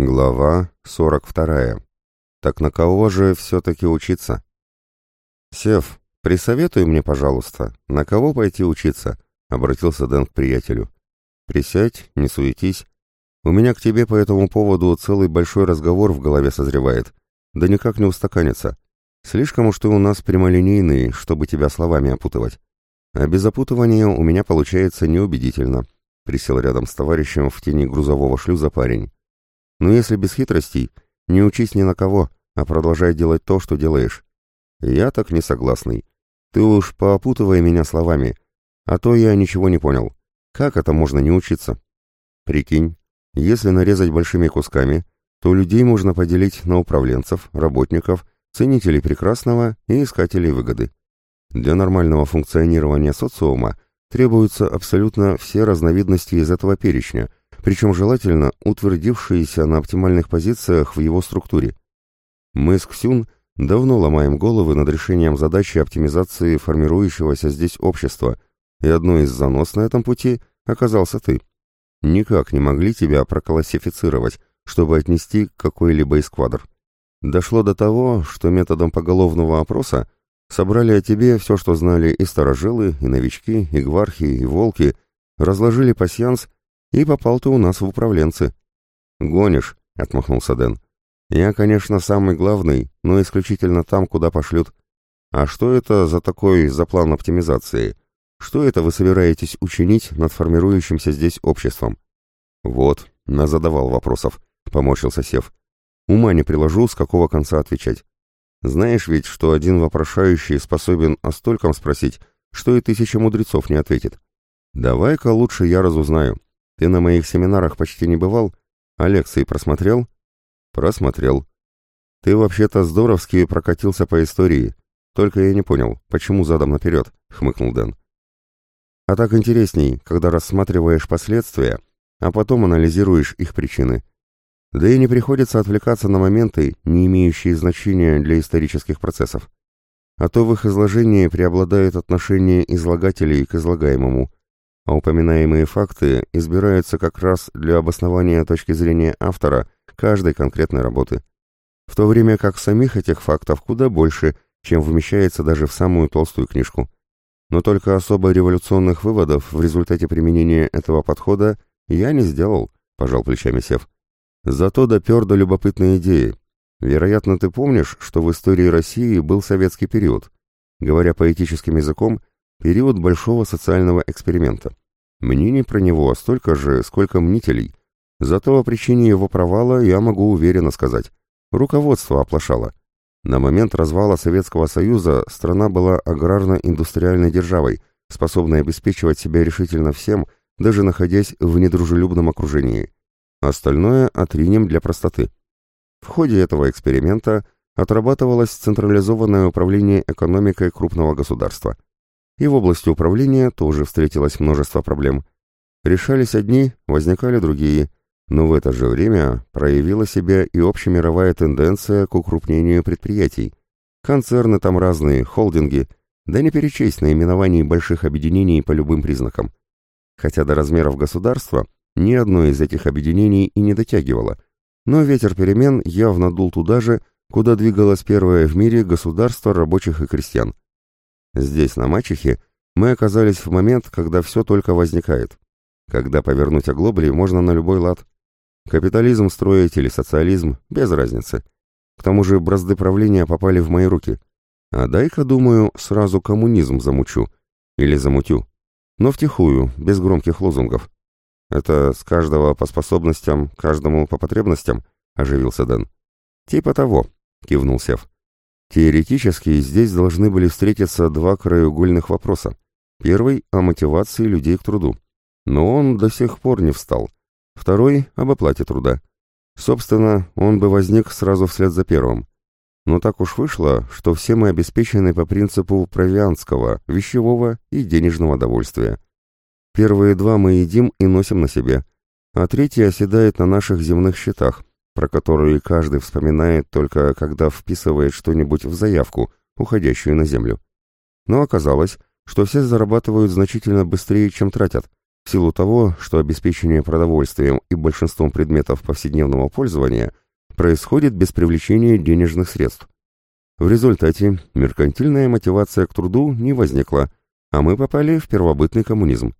Глава 42. Так на кого же все-таки учиться? «Сев, присоветуй мне, пожалуйста, на кого пойти учиться?» — обратился Дэн к приятелю. «Присядь, не суетись. У меня к тебе по этому поводу целый большой разговор в голове созревает. Да никак не устаканится. Слишком уж ты у нас прямолинейный, чтобы тебя словами опутывать. А без опутывания у меня получается неубедительно», — присел рядом с товарищем в тени грузового шлюза парень. Но если без хитростей, не учись ни на кого, а продолжай делать то, что делаешь. Я так не согласный. Ты уж поопутывай меня словами, а то я ничего не понял. Как это можно не учиться? Прикинь, если нарезать большими кусками, то людей можно поделить на управленцев, работников, ценителей прекрасного и искателей выгоды. Для нормального функционирования социума требуются абсолютно все разновидности из этого перечня, причем желательно утвердившиеся на оптимальных позициях в его структуре. Мы с Ксюн давно ломаем головы над решением задачи оптимизации формирующегося здесь общества, и одной из занос на этом пути оказался ты. Никак не могли тебя проклассифицировать, чтобы отнести какой-либо из квадр. Дошло до того, что методом поголовного опроса собрали о тебе все, что знали и старожилы, и новички, и гвархи, и волки, разложили пасьянс и попал ты у нас в управленцы. Гонишь, отмахнулся Дэн. Я, конечно, самый главный, но исключительно там, куда пошлют. А что это за такой за план оптимизации? Что это вы собираетесь учинить над формирующимся здесь обществом? Вот, назадавал вопросов, поморщился Сев. Ума не приложу, с какого конца отвечать. Знаешь ведь, что один вопрошающий способен о стольком спросить, что и тысяча мудрецов не ответит. Давай-ка лучше я разузнаю. Ты на моих семинарах почти не бывал? А лекции просмотрел? Просмотрел. Ты вообще-то здоровски прокатился по истории. Только я не понял, почему задом наперед, хмыкнул Дэн. А так интересней, когда рассматриваешь последствия, а потом анализируешь их причины. Да и не приходится отвлекаться на моменты, не имеющие значения для исторических процессов. А то в их изложении преобладает отношение излагателей к излагаемому, а упоминаемые факты избираются как раз для обоснования точки зрения автора каждой конкретной работы. В то время как самих этих фактов куда больше, чем вмещается даже в самую толстую книжку. Но только особо революционных выводов в результате применения этого подхода я не сделал, пожал плечами Сев. Зато допер до любопытной идеи. Вероятно, ты помнишь, что в истории России был советский период. Говоря поэтическим языком, Период большого социального эксперимента. Мнений про него столько же, сколько мнителей. Зато о причине его провала я могу уверенно сказать. Руководство оплошало. На момент развала Советского Союза страна была аграрно-индустриальной державой, способной обеспечивать себя решительно всем, даже находясь в недружелюбном окружении. Остальное отринем для простоты. В ходе этого эксперимента отрабатывалось централизованное управление экономикой крупного государства – и в области управления тоже встретилось множество проблем. Решались одни, возникали другие, но в это же время проявила себя и общемировая тенденция к укрупнению предприятий. Концерны там разные, холдинги, да не перечесть наименований больших объединений по любым признакам. Хотя до размеров государства ни одно из этих объединений и не дотягивало, но ветер перемен явно дул туда же, куда двигалось первое в мире государство рабочих и крестьян. Здесь, на Мачехе, мы оказались в момент, когда все только возникает. Когда повернуть оглобли можно на любой лад. Капитализм строить или социализм, без разницы. К тому же бразды правления попали в мои руки. А дай-ка, думаю, сразу коммунизм замучу. Или замутю. Но втихую, без громких лозунгов. Это с каждого по способностям, каждому по потребностям, оживился Дэн. Типа того, кивнул Сев. Теоретически здесь должны были встретиться два краеугольных вопроса. Первый – о мотивации людей к труду. Но он до сих пор не встал. Второй – об оплате труда. Собственно, он бы возник сразу вслед за первым. Но так уж вышло, что все мы обеспечены по принципу провианского, вещевого и денежного довольствия. Первые два мы едим и носим на себе, а третий оседает на наших земных счетах, про которые каждый вспоминает только когда вписывает что-нибудь в заявку, уходящую на землю. Но оказалось, что все зарабатывают значительно быстрее, чем тратят. в силу того, что обеспечение продовольствием и большинством предметов повседневного пользования происходит без привлечения денежных средств. В результате меркантильная мотивация к труду не возникла, а мы попали в первобытный коммунизм.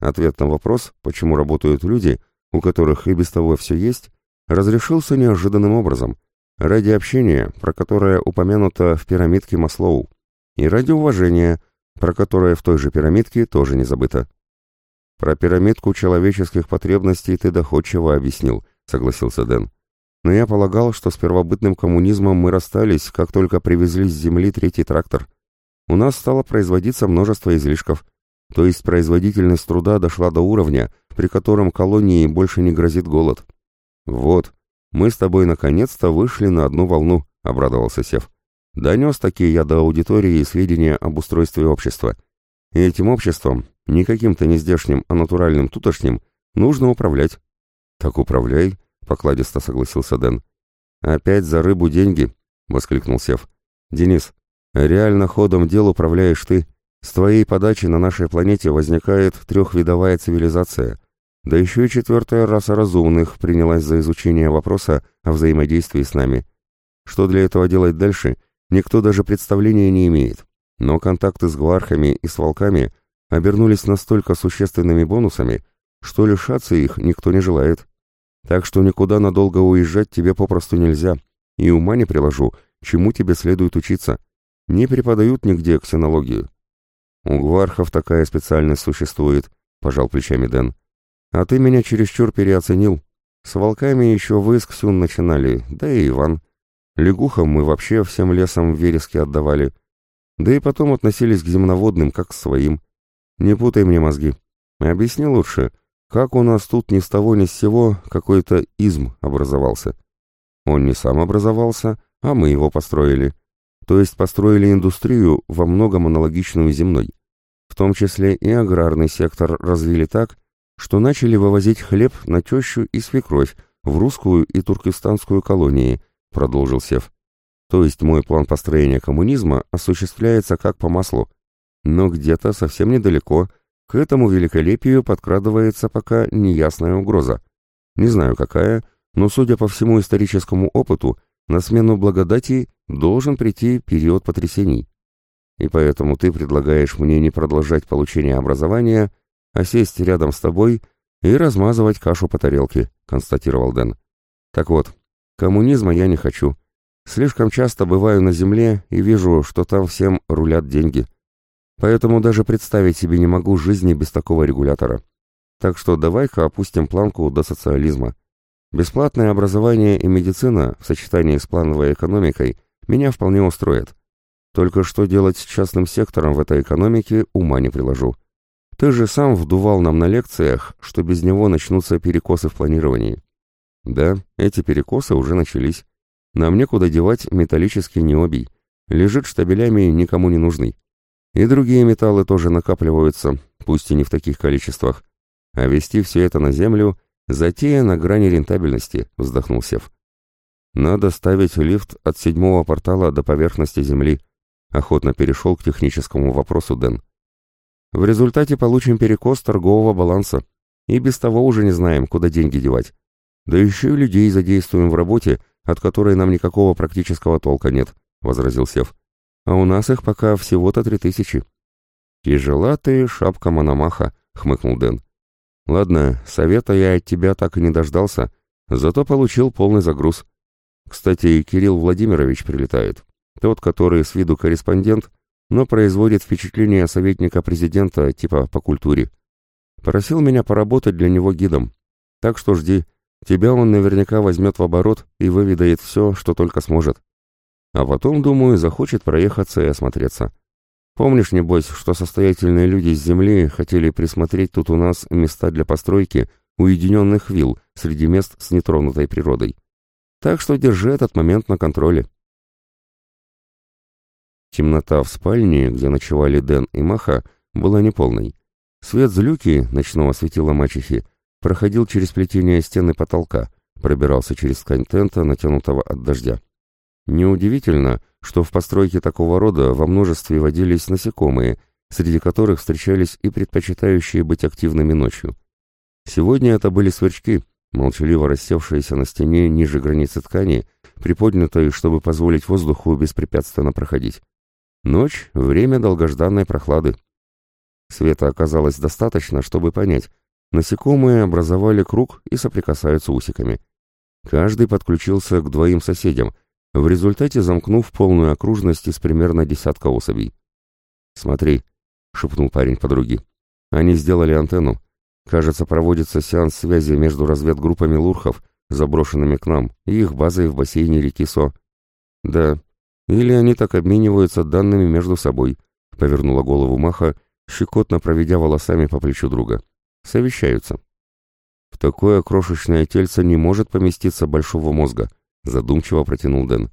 Ответ на вопрос, почему работают люди, у которых и без того все есть, разрешился неожиданным образом, ради общения, про которое упомянуто в пирамидке Маслоу, и ради уважения, про которое в той же пирамидке тоже не забыто. «Про пирамидку человеческих потребностей ты доходчиво объяснил», — согласился Дэн. «Но я полагал, что с первобытным коммунизмом мы расстались, как только привезли с земли третий трактор. У нас стало производиться множество излишков, то есть производительность труда дошла до уровня, при котором колонии больше не грозит голод. Вот, мы с тобой наконец-то вышли на одну волну», — обрадовался Сев. «Донес такие я до аудитории сведения об устройстве общества. И этим обществом, не каким-то нездешним, а натуральным тутошним, нужно управлять». «Так управляй», — покладисто согласился Дэн. «Опять за рыбу деньги», — воскликнул Сев. «Денис, реально ходом дел управляешь ты. С твоей подачи на нашей планете возникает трехвидовая цивилизация. Да еще и четвертая раса разумных принялась за изучение вопроса о взаимодействии с нами. Что для этого делать дальше, никто даже представления не имеет. Но контакты с гвархами и с волками обернулись настолько существенными бонусами, что лишаться их никто не желает. Так что никуда надолго уезжать тебе попросту нельзя, и ума не приложу, чему тебе следует учиться. Не преподают нигде ксенологию. У гвархов такая специальность существует, пожал плечами Дэн. А ты меня чересчур переоценил. С волками еще вы с Ксюн начинали, да и Иван. Лягухам мы вообще всем лесом верески отдавали. Да и потом относились к земноводным, как к своим. Не путай мне мозги. Объясни лучше, как у нас тут ни с того ни с сего какой-то изм образовался. Он не сам образовался, а мы его построили. То есть построили индустрию во многом аналогичную земной. В том числе и аграрный сектор развили так, что начали вывозить хлеб на тещу и свекровь в русскую и туркестанскую колонии, продолжил Сев. То есть мой план построения коммунизма осуществляется как по маслу. Но где-то совсем недалеко к этому великолепию подкрадывается пока неясная угроза. Не знаю какая, но, судя по всему историческому опыту, на смену благодати должен прийти период потрясений. И поэтому ты предлагаешь мне не продолжать получение образования, а сесть рядом с тобой и размазывать кашу по тарелке», — констатировал Дэн. «Так вот, коммунизма я не хочу. Слишком часто бываю на земле и вижу, что там всем рулят деньги. Поэтому даже представить себе не могу жизни без такого регулятора. Так что давай-ка опустим планку до социализма. Бесплатное образование и медицина в сочетании с плановой экономикой меня вполне устроят. Только что делать с частным сектором в этой экономике ума не приложу. Ты же сам вдувал нам на лекциях, что без него начнутся перекосы в планировании. Да, эти перекосы уже начались. Нам некуда девать металлический необий. Лежит штабелями никому не нужный. И другие металлы тоже накапливаются, пусть и не в таких количествах. А вести все это на землю — затея на грани рентабельности, вздохнул Сев. Надо ставить лифт от седьмого портала до поверхности земли. Охотно перешел к техническому вопросу Дэн. В результате получим перекос торгового баланса. И без того уже не знаем, куда деньги девать. Да еще и людей задействуем в работе, от которой нам никакого практического толка нет, — возразил Сев. А у нас их пока всего-то три тысячи. Тяжела ты, шапка Мономаха, — хмыкнул Дэн. Ладно, совета я от тебя так и не дождался, зато получил полный загруз. Кстати, Кирилл Владимирович прилетает. Тот, который с виду корреспондент, но производит впечатление советника президента типа по культуре. Просил меня поработать для него гидом. Так что жди, тебя он наверняка возьмет в оборот и выведает все, что только сможет. А потом, думаю, захочет проехаться и осмотреться. Помнишь, небось, что состоятельные люди с земли хотели присмотреть тут у нас места для постройки уединенных вилл среди мест с нетронутой природой? Так что держи этот момент на контроле. Темнота в спальне, где ночевали Дэн и Маха, была неполной. Свет злюки, ночного светила мачехи, проходил через плетение стены потолка, пробирался через ткань тента, натянутого от дождя. Неудивительно, что в постройке такого рода во множестве водились насекомые, среди которых встречались и предпочитающие быть активными ночью. Сегодня это были сверчки, молчаливо рассевшиеся на стене ниже границы ткани, приподнятой, чтобы позволить воздуху беспрепятственно проходить. Ночь — время долгожданной прохлады. Света оказалось достаточно, чтобы понять. Насекомые образовали круг и соприкасаются усиками. Каждый подключился к двоим соседям, в результате замкнув полную окружность из примерно десятка особей. «Смотри», — шепнул парень подруги. «Они сделали антенну. Кажется, проводится сеанс связи между разведгруппами лурхов, заброшенными к нам, и их базой в бассейне реки Со». «Да. Или они так обмениваются данными между собой», — повернула голову Маха, щекотно проведя волосами по плечу друга. «Совещаются». «В такое крошечное тельце не может поместиться большого мозга», — задумчиво протянул Дэн.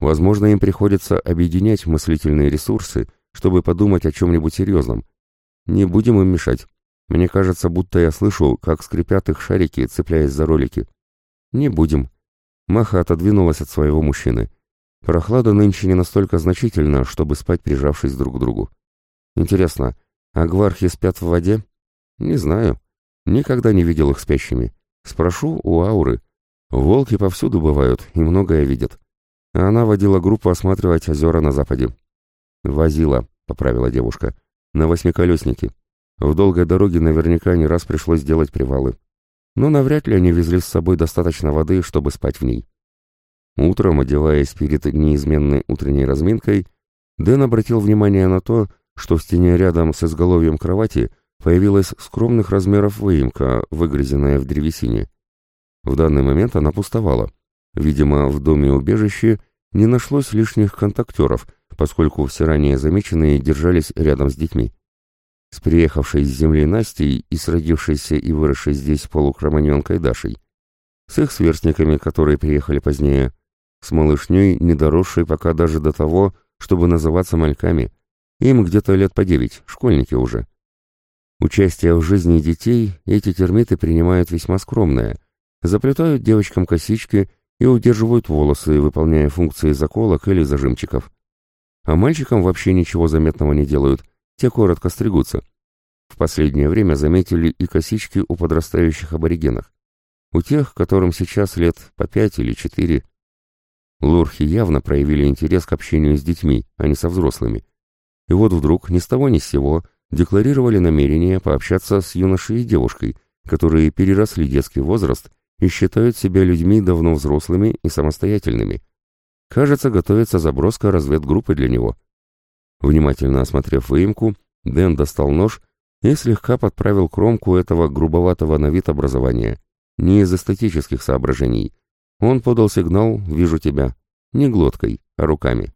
«Возможно, им приходится объединять мыслительные ресурсы, чтобы подумать о чем-нибудь серьезном. Не будем им мешать. Мне кажется, будто я слышу, как скрипят их шарики, цепляясь за ролики. Не будем. Маха отодвинулась от своего мужчины. Прохлада нынче не настолько значительна, чтобы спать, прижавшись друг к другу. Интересно, а гвархи спят в воде? Не знаю. Никогда не видел их спящими. Спрошу у Ауры. Волки повсюду бывают и многое видят. Она водила группу осматривать озера на западе. «Возила», — поправила девушка. «На восьмиколеснике. В долгой дороге наверняка не раз пришлось делать привалы. Но навряд ли они везли с собой достаточно воды, чтобы спать в ней». Утром, одеваясь перед неизменной утренней разминкой, Дэн обратил внимание на то, что в стене рядом с изголовьем кровати появилась скромных размеров выемка, выгрызенная в древесине. В данный момент она пустовала. Видимо, в доме-убежище не нашлось лишних контактеров, поскольку все ранее замеченные держались рядом с детьми. С приехавшей с земли Настей и с родившейся и выросшей здесь полукроманенкой Дашей. С их сверстниками, которые приехали позднее. С малышней, не доросшей пока даже до того, чтобы называться мальками. Им где-то лет по девять, школьники уже. Участие в жизни детей эти термиты принимают весьма скромное. Заплетают девочкам косички и удерживают волосы, выполняя функции заколок или зажимчиков. А мальчикам вообще ничего заметного не делают, те коротко стригутся. В последнее время заметили и косички у подрастающих аборигенов. У тех, которым сейчас лет по пять или четыре. Лурхи явно проявили интерес к общению с детьми, а не со взрослыми. И вот вдруг, ни с того ни с сего, декларировали намерение пообщаться с юношей и девушкой, которые переросли детский возраст и считают себя людьми давно взрослыми и самостоятельными. Кажется, готовится заброска разведгруппы для него. Внимательно осмотрев выемку, Дэн достал нож и слегка подправил кромку этого грубоватого на вид образования. Не из эстетических соображений. Он подал сигнал «Вижу тебя». Не глоткой, а руками.